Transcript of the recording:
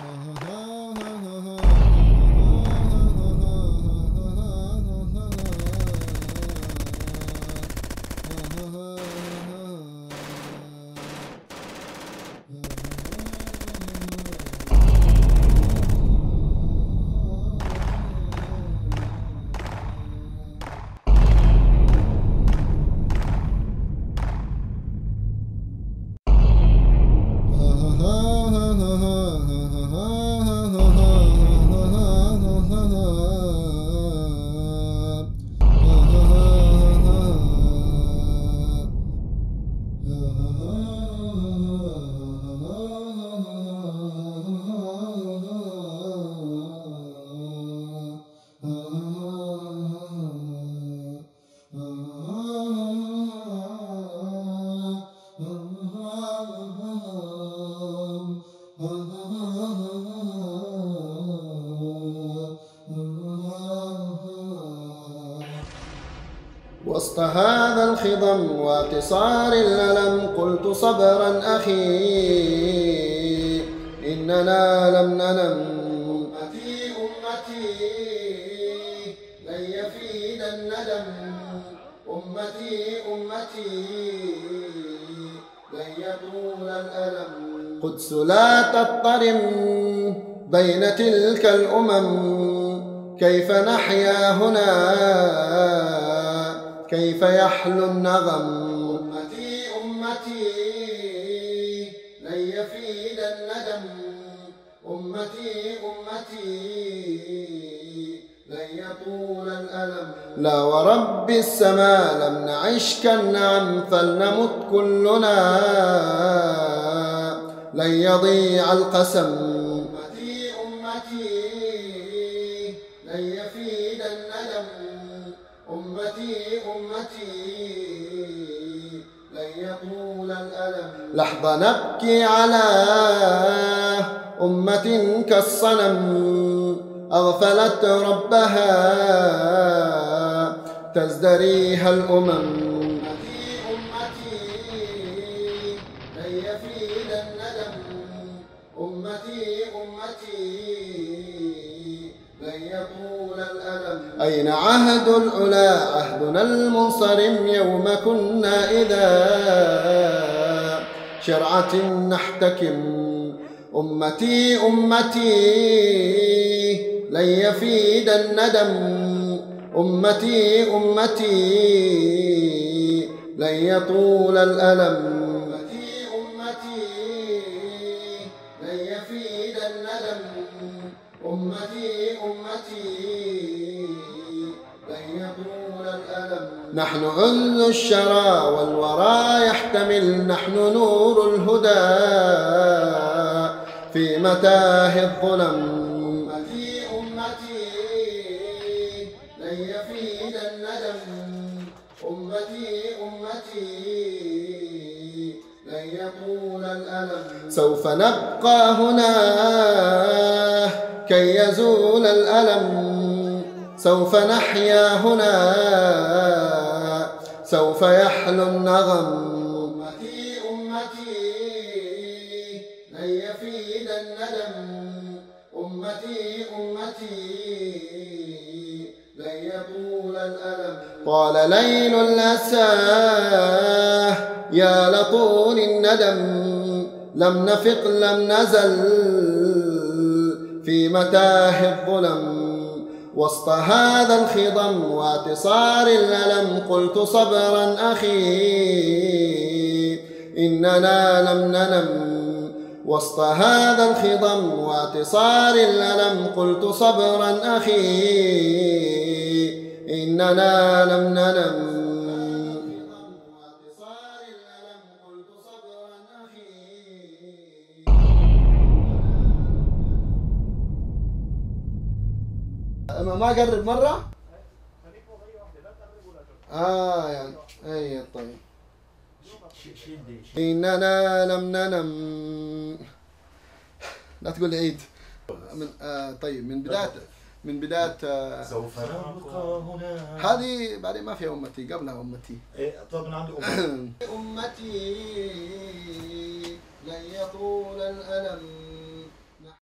Uh-huh. وسط هذا الخضم واقصار الألم قلت صبرا أخي إننا لم ننم. أمتي أمتي لن يفيد الندم. أمتي أمتي لن يطول الألم. قدس لا تضطرم بين تلك الأمم كيف نحيا هنا؟ كيف يحلو النغم أمتي أمتي لن يفيد الندم. أمتي أمتي لن يطول الألم. لا ورب السماء لم نعش كالنعم فلنمت كلنا. لن يضيع القسم. أمتي أمتي لن يفيد أمتي أمتي لن يطول الألم. لحظة نبكي على أمة كالصنم. أغفلت ربها تزدريها الأمم. أمتي أمتي لن يطول أين عهد العلا؟ عهدنا المنصرم يوم كنا إذا شرعة نحتكم. أمتي أمتي لن يفيد الندم. أمتي أمتي لن يطول الألم. نحن عز الشرى والورى يحتمل نحن نور الهدى. في متاه الظلم أمتي لن يفيد الندم. أمتي أمتي لن الألم. سوف نبقى هنا كي يزول الألم. سوف نحيا هنا سوف يحلو النغم أمتي أمتي لن يفيد الندم. أمتي أمتي لن يطول الألم. طال ليل الأساه يا لطول الندم. لم نفق لم نزل في متاه الظلم. وسط هذا الخضم واعتصار الألم قلت صبرا أخي إننا لم ننم. وسط هذا الخضم واعتصار الألم قلت صبرا أخي إننا لم ننم. أما ما أقرب مرة؟ آه يعني أي طيب. إننا لم ننم لا تقول عيد. من آه طيب من بداية من بداية آه سوف نبقى هنا. هذه بعدين ما فيها أمتي قبلها أمتي. إيه طب من عندي أم أمتي لن يطول الألم.